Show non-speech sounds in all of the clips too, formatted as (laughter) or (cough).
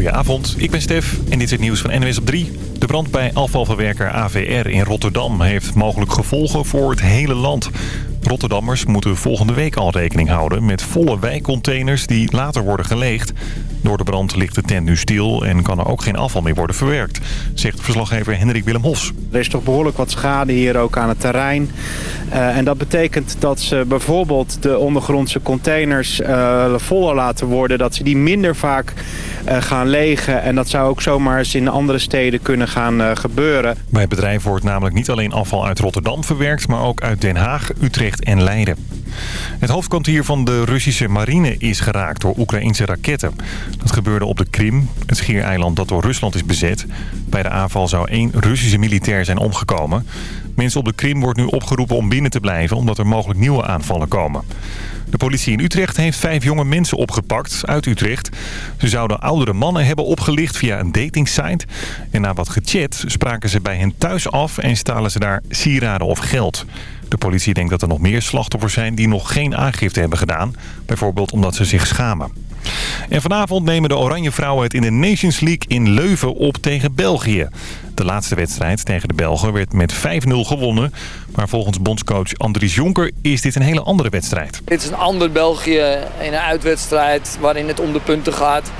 Goedenavond, ik ben Stef en dit is het nieuws van NWS op 3. De brand bij afvalverwerker AVR in Rotterdam heeft mogelijk gevolgen voor het hele land. Rotterdammers moeten volgende week al rekening houden met volle wijkcontainers die later worden geleegd. Door de brand ligt de tent nu stil en kan er ook geen afval meer worden verwerkt, zegt verslaggever Hendrik Willem Hofs. Er is toch behoorlijk wat schade hier ook aan het terrein. Uh, en dat betekent dat ze bijvoorbeeld de ondergrondse containers uh, voller laten worden. Dat ze die minder vaak gaan legen. En dat zou ook zomaar eens in andere steden kunnen gaan gebeuren. Bij het bedrijf wordt namelijk niet alleen afval uit Rotterdam verwerkt... maar ook uit Den Haag, Utrecht en Leiden. Het hoofdkwartier van de Russische marine is geraakt door Oekraïnse raketten. Dat gebeurde op de Krim, het schiereiland dat door Rusland is bezet. Bij de aanval zou één Russische militair zijn omgekomen. Mensen op de Krim wordt nu opgeroepen om binnen te blijven... omdat er mogelijk nieuwe aanvallen komen. De politie in Utrecht heeft vijf jonge mensen opgepakt uit Utrecht. Ze zouden oudere mannen hebben opgelicht via een datingsite. En na wat gechat spraken ze bij hen thuis af en stalen ze daar sieraden of geld. De politie denkt dat er nog meer slachtoffers zijn die nog geen aangifte hebben gedaan. Bijvoorbeeld omdat ze zich schamen. En vanavond nemen de Oranje Vrouwen het in de Nations League in Leuven op tegen België. De laatste wedstrijd tegen de Belgen werd met 5-0 gewonnen. Maar volgens bondscoach Andries Jonker is dit een hele andere wedstrijd. Dit is een ander België in een uitwedstrijd waarin het om de punten gaat.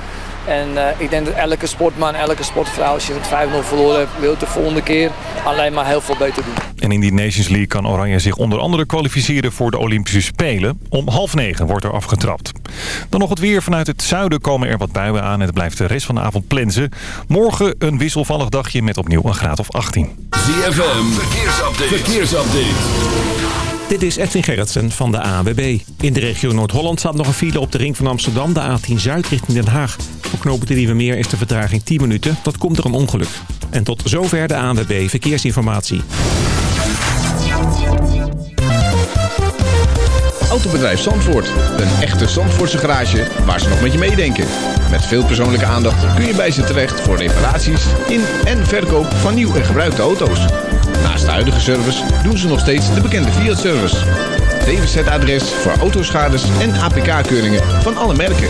En uh, ik denk dat elke sportman, elke sportvrouw, als je het 5-0 verloren hebt, wil het de volgende keer alleen maar heel veel beter doen. En in die Nations League kan Oranje zich onder andere kwalificeren voor de Olympische Spelen. Om half negen wordt er afgetrapt. Dan nog het weer. Vanuit het zuiden komen er wat buien aan en het blijft de rest van de avond plensen. Morgen een wisselvallig dagje met opnieuw een graad of 18. ZFM, verkeersupdate. verkeersupdate. Dit is Edwin Gerritsen van de AWB. In de regio Noord-Holland staat nog een file op de ring van Amsterdam, de A10 Zuid richting Den Haag. Voor knopen de Nieuwe Meer is de vertraging 10 minuten. Dat komt er een ongeluk. En tot zover de ANWB Verkeersinformatie. Autobedrijf Zandvoort. Een echte Zandvoortse garage waar ze nog met je meedenken. Met veel persoonlijke aandacht kun je bij ze terecht voor reparaties in en verkoop van nieuw en gebruikte auto's. Naast de huidige service doen ze nog steeds de bekende Fiat-service. DWZ-adres voor autoschades en APK-keuringen van alle merken.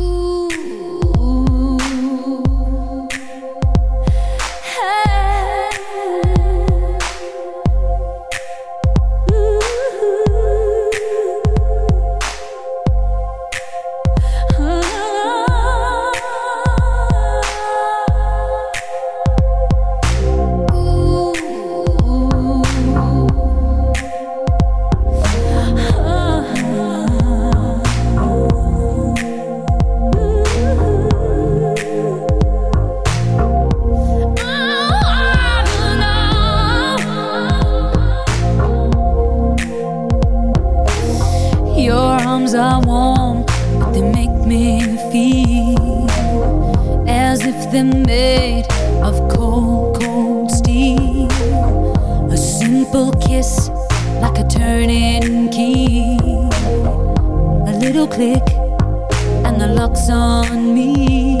click, and the lock's on me.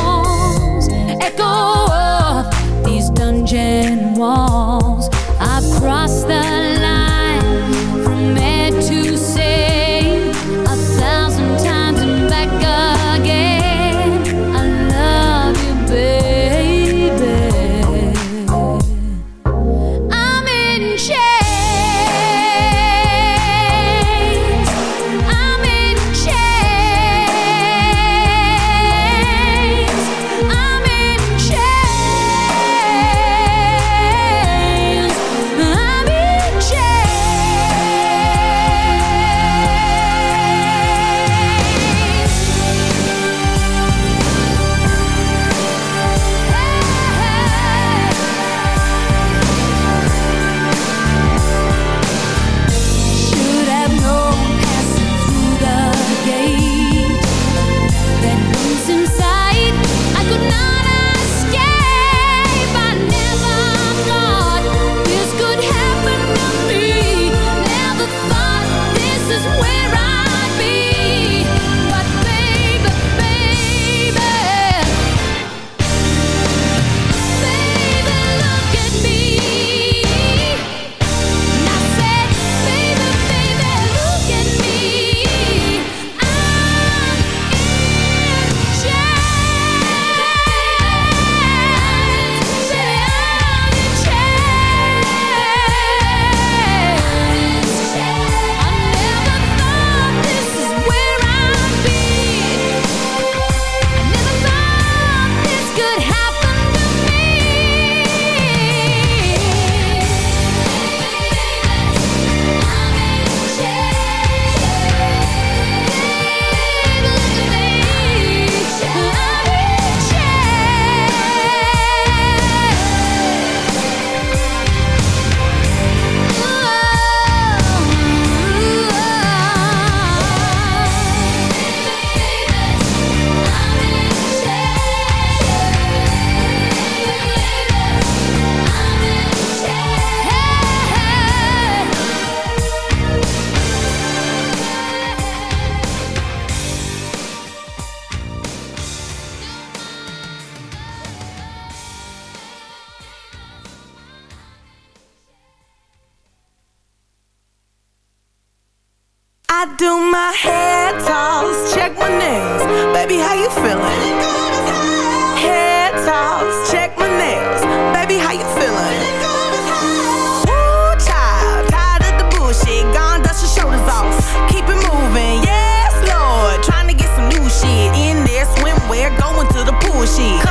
going to the pool, she.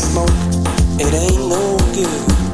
smoke, it ain't no good.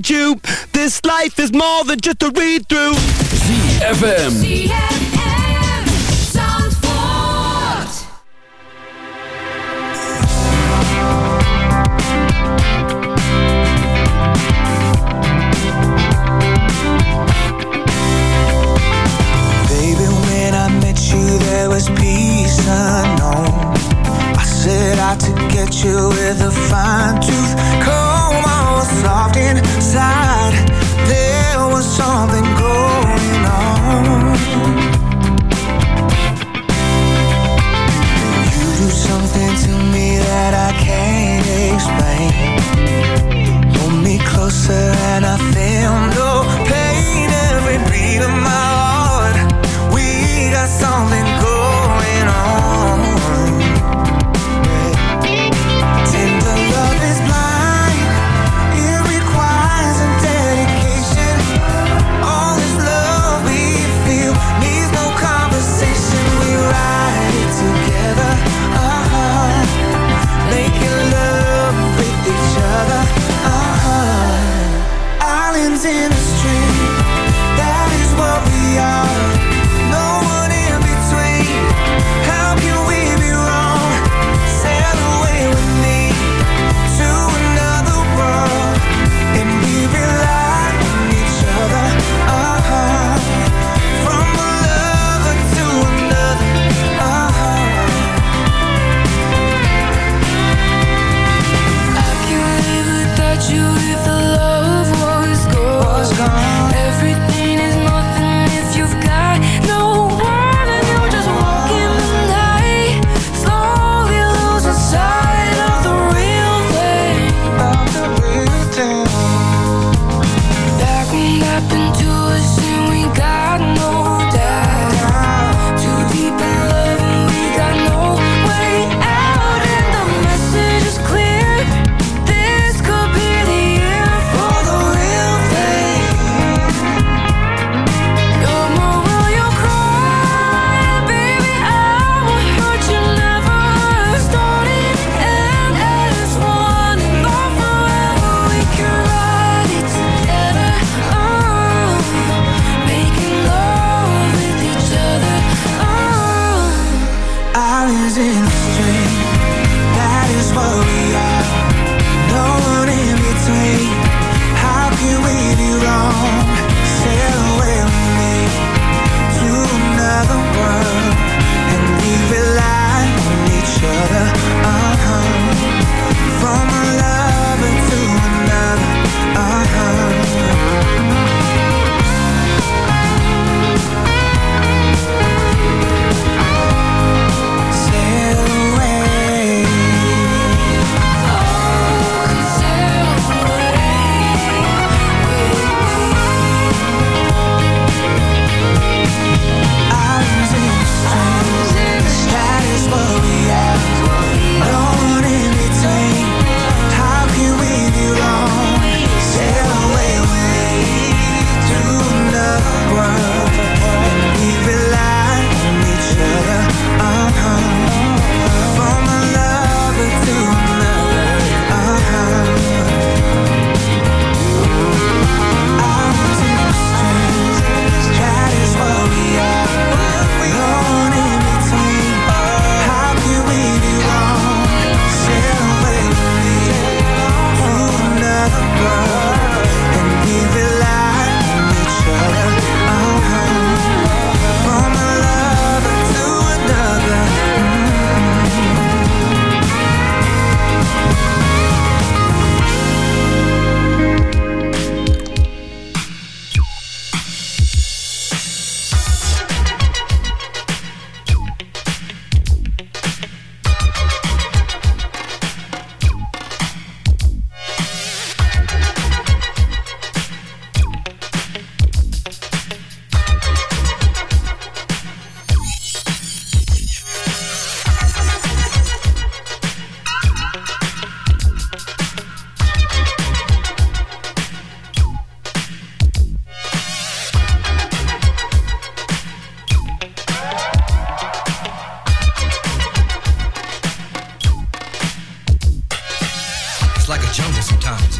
need you. This life is more than just a read through. ZFM. ZFM. peace unknown. I set out to get you with a fine tooth desire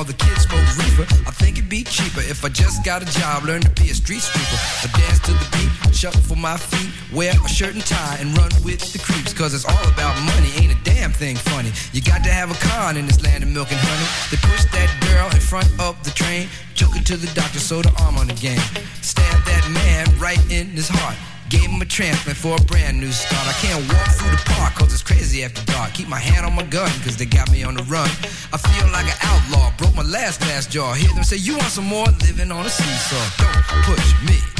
All the kids smoke reefer. I think it'd be cheaper if I just got a job, learn to be a street sweeper. My feet, wear a shirt and tie, and run with the creeps. Cause it's all about money, ain't a damn thing funny. You got to have a con in this land of milk and honey. They pushed that girl in front of the train, took her to the doctor, sewed her arm on the game. Stabbed that man right in his heart. Gave him a transplant for a brand new start. I can't walk through the park cause it's crazy after dark. Keep my hand on my gun cause they got me on the run. I feel like an outlaw, broke my last glass jaw. Hear them say, You want some more? Living on a seesaw. Don't push me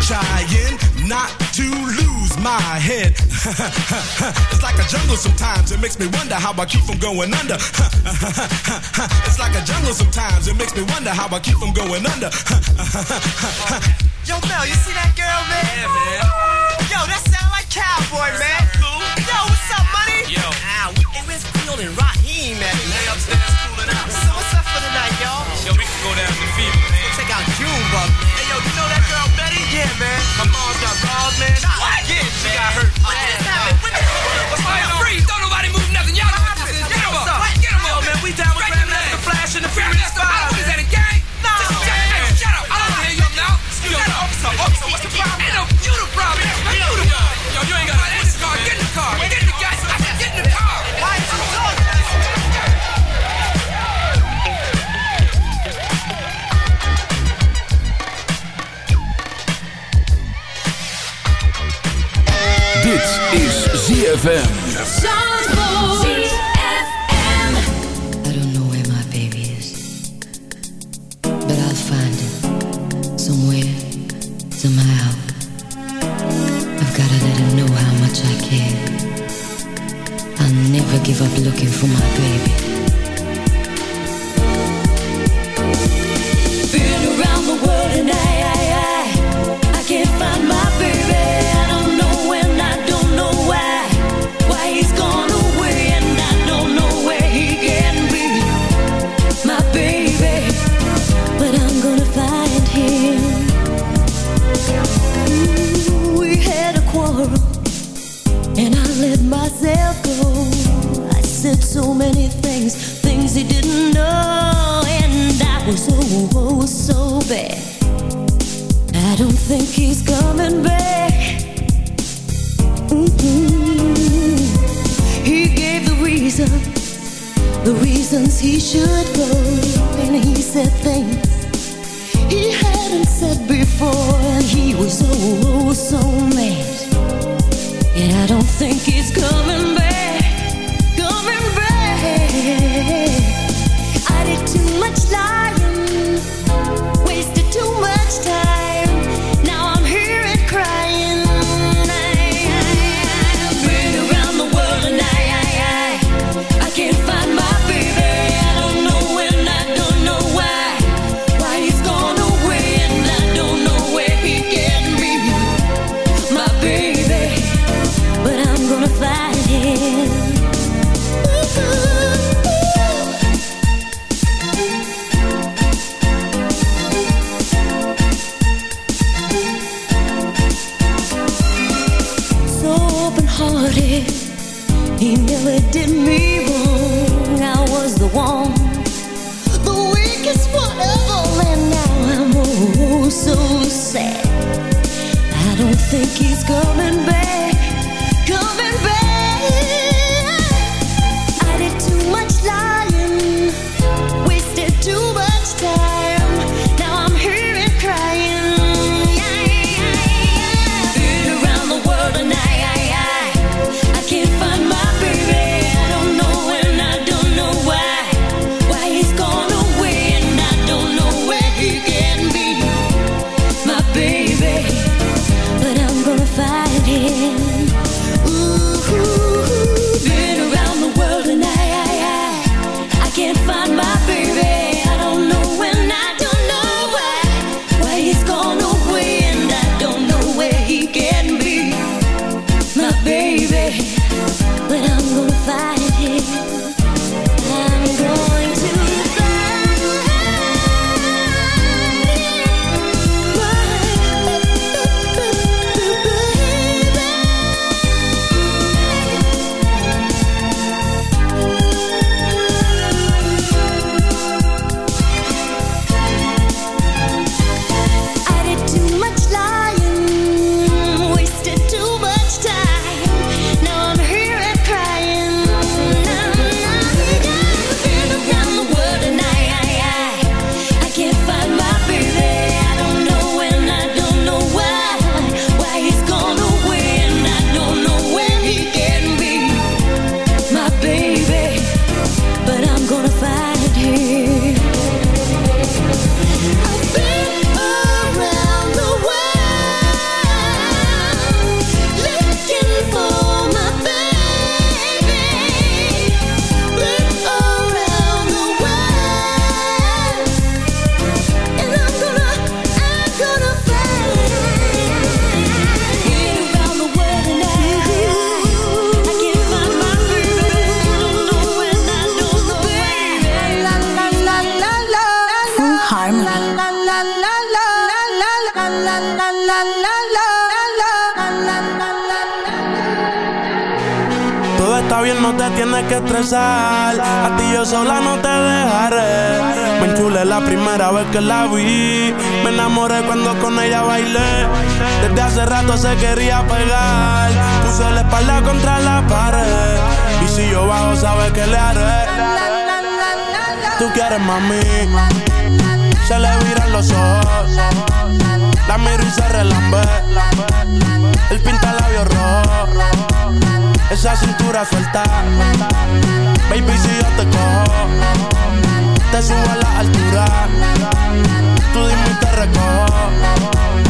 I'm trying not to lose my head. (laughs) it's like a jungle sometimes. It makes me wonder how I keep from going under. (laughs) it's like a jungle sometimes. It makes me wonder how I keep from going under. (laughs) Yo, Mel, you see that girl, man? Yeah, man. Yo, that sound like cowboy, man. Cool. Yo, what's up, money? Yo. Ah, we, hey, where's and Raheem at, man? They upstairs cooling out. So what's up for the night, y'all? Yo, we can go down to the field, man. Check out Junebug. Hey, yo, you know that girl Betty? Yeah, man. My mom got balls, man. What? Yeah, she got hurt. What just happened? When the What's going on? Freeze! Around the world and I, think he's coming back. Mhm. He gave the reason, the reasons he should go, and he said things he hadn't said before, and he was oh, oh so mad. And I don't think he's coming back, coming back. I did too much lying, coming back, La espalda contra la pared. Y si yo bajo, sabes que le haré. Tú quieres mami. Se le viran los ojos. La miro y se relambe. El pinta labios rojo. Esa cintura suelta. Baby, si yo te cojo, te subo a la altura. Tú dime y te recojo.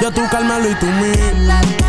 yo tú Carmelo y tú mí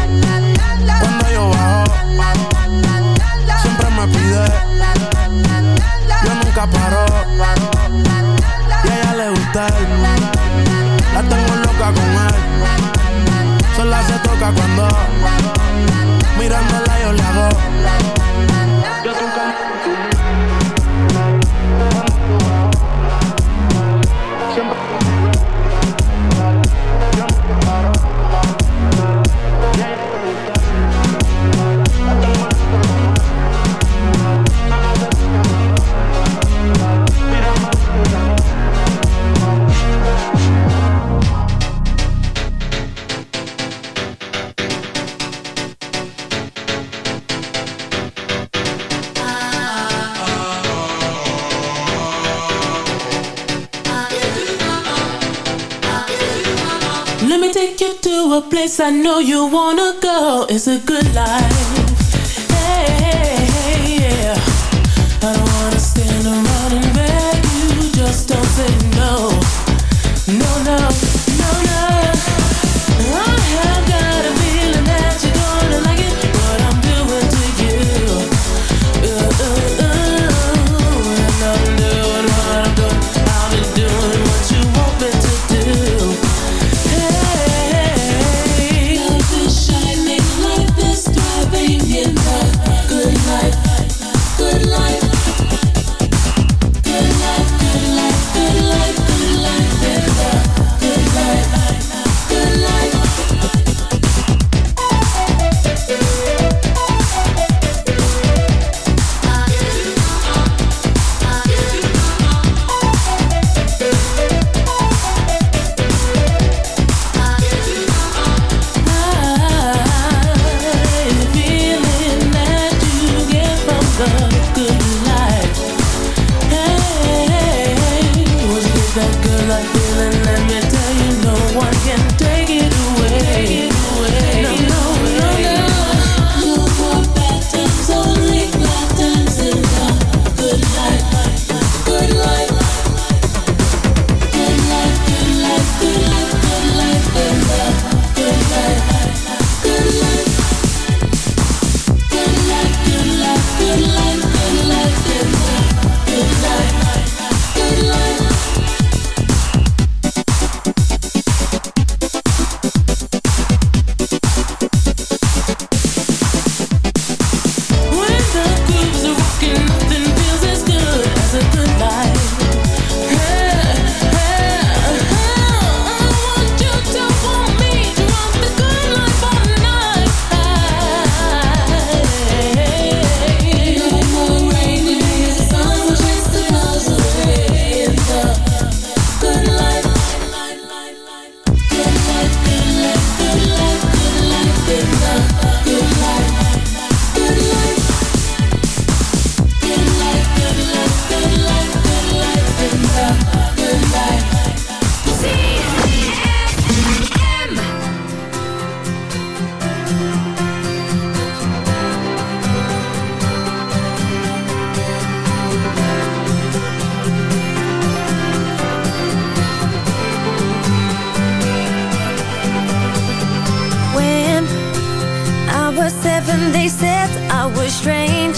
I was seven, they said I was strange.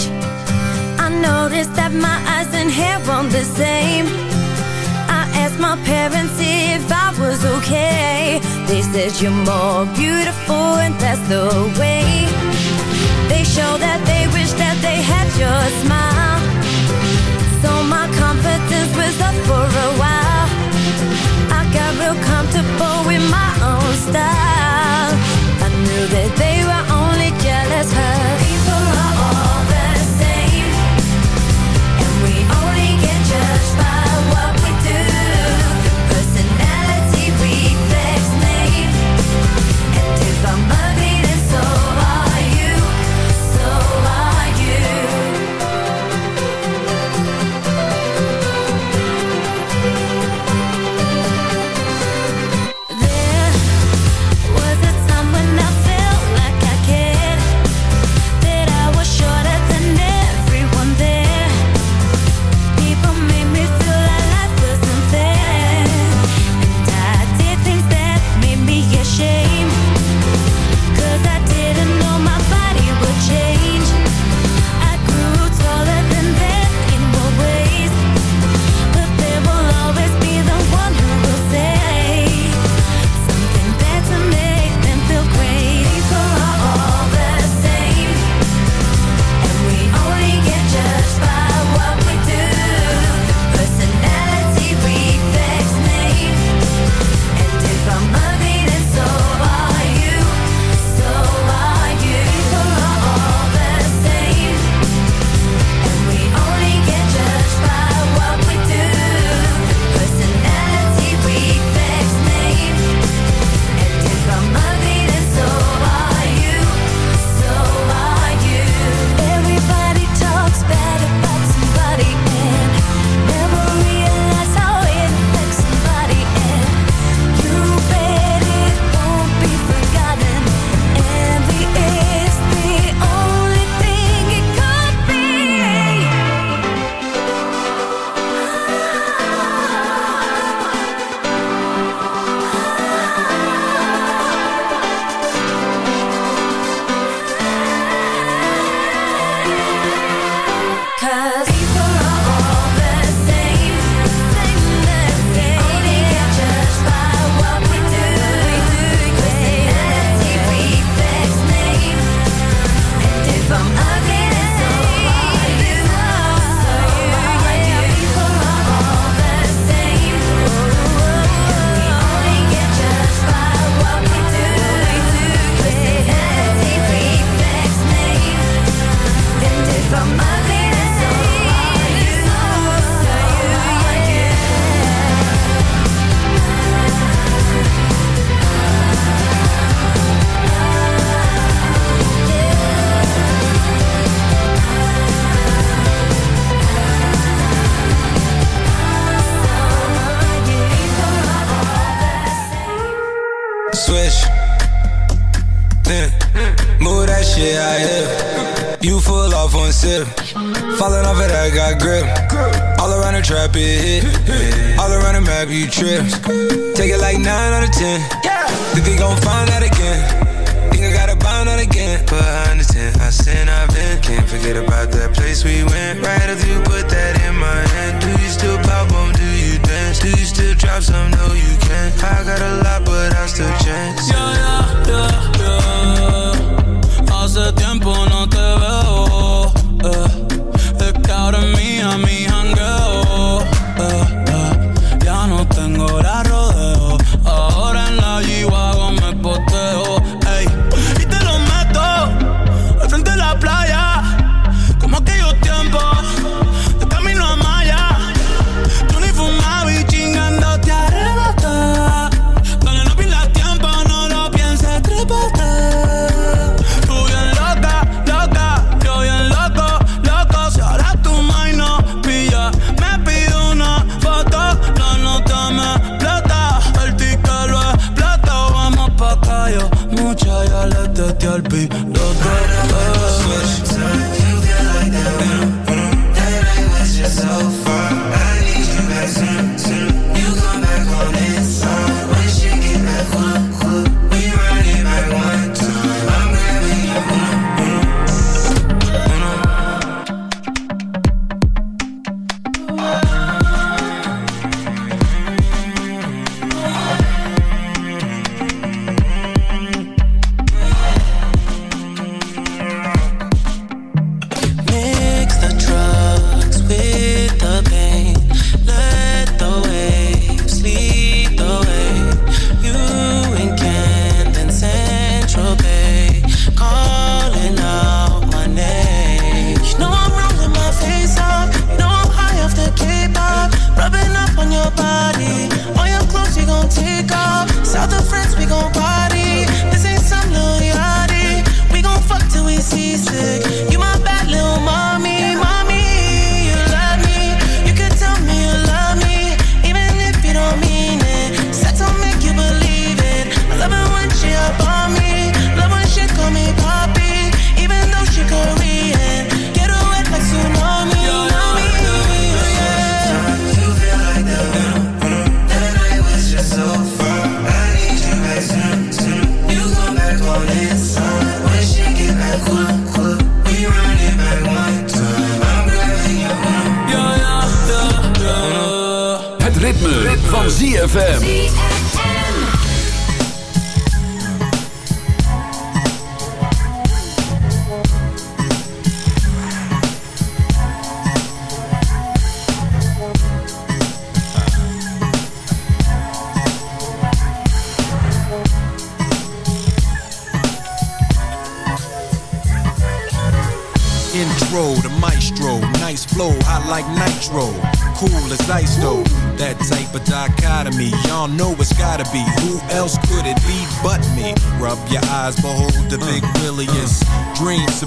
I noticed that my eyes and hair weren't the same. I asked my parents if I was okay. They said you're more beautiful, and that's the way. They show that they wish that they had your smile. So my confidence was up for a while. I got real comfortable with my own style. I knew that they has heard. Sin, I've been. Can't forget about that place we went.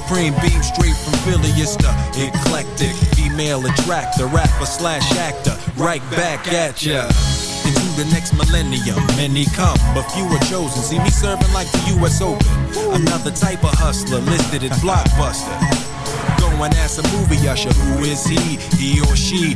Supreme, beam straight from Phileas the eclectic female attractor, rapper slash actor. Right back at ya. Into the next millennium, many come, but few are chosen. See me serving like the U.S. Open. Another type of hustler listed at Blockbuster. Go and ask a movie usher, who is he? He or she?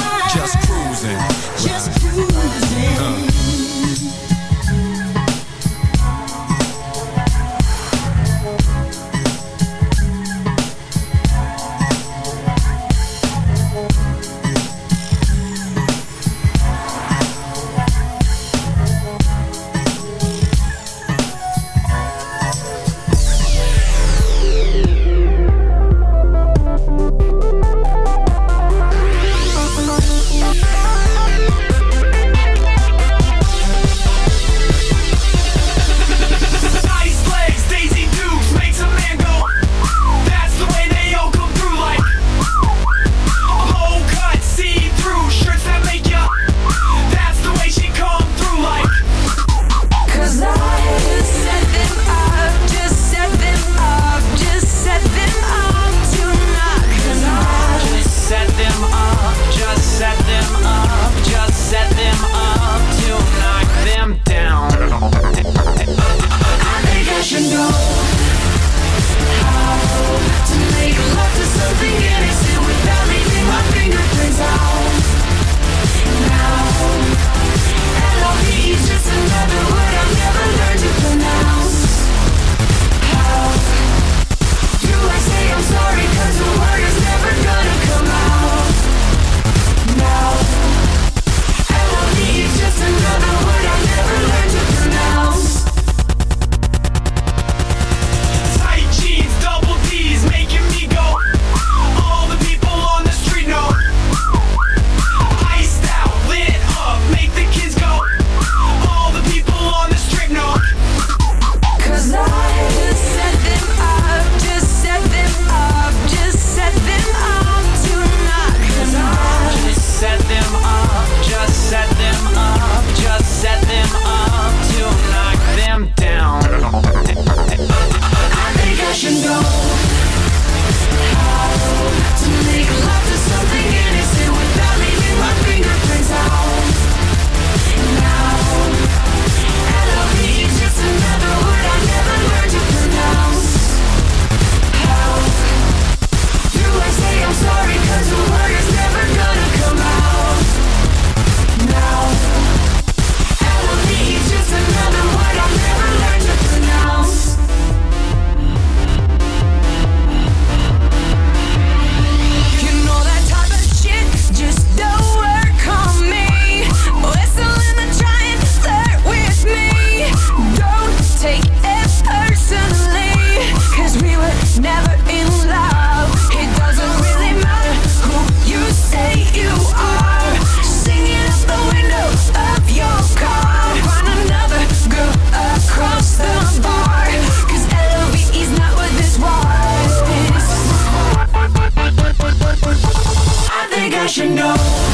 Think I should know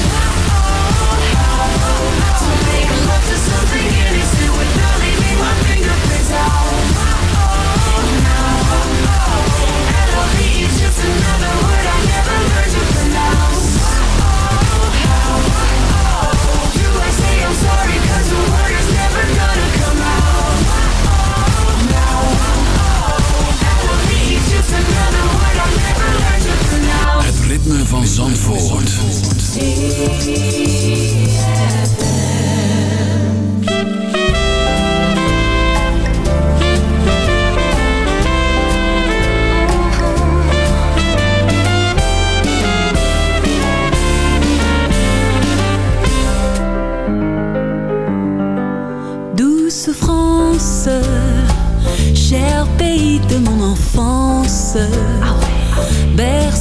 Douce France, cher pays de mon enfance